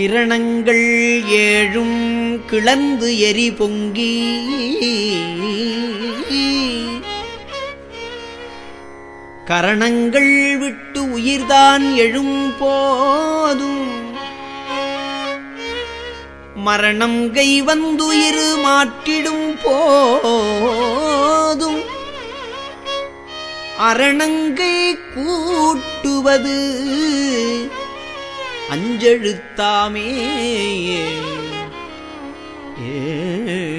கிரணங்கள் ஏழும் கிளந்து எரி பொங்கி. கரணங்கள் விட்டு உயிர்தான் எழும் போதும். மரணம் கை வந்துயிர் மாற்றிடும் போதும். அரணங்கை கூட்டுவது அஞ்செழுத்தாமே. ஏ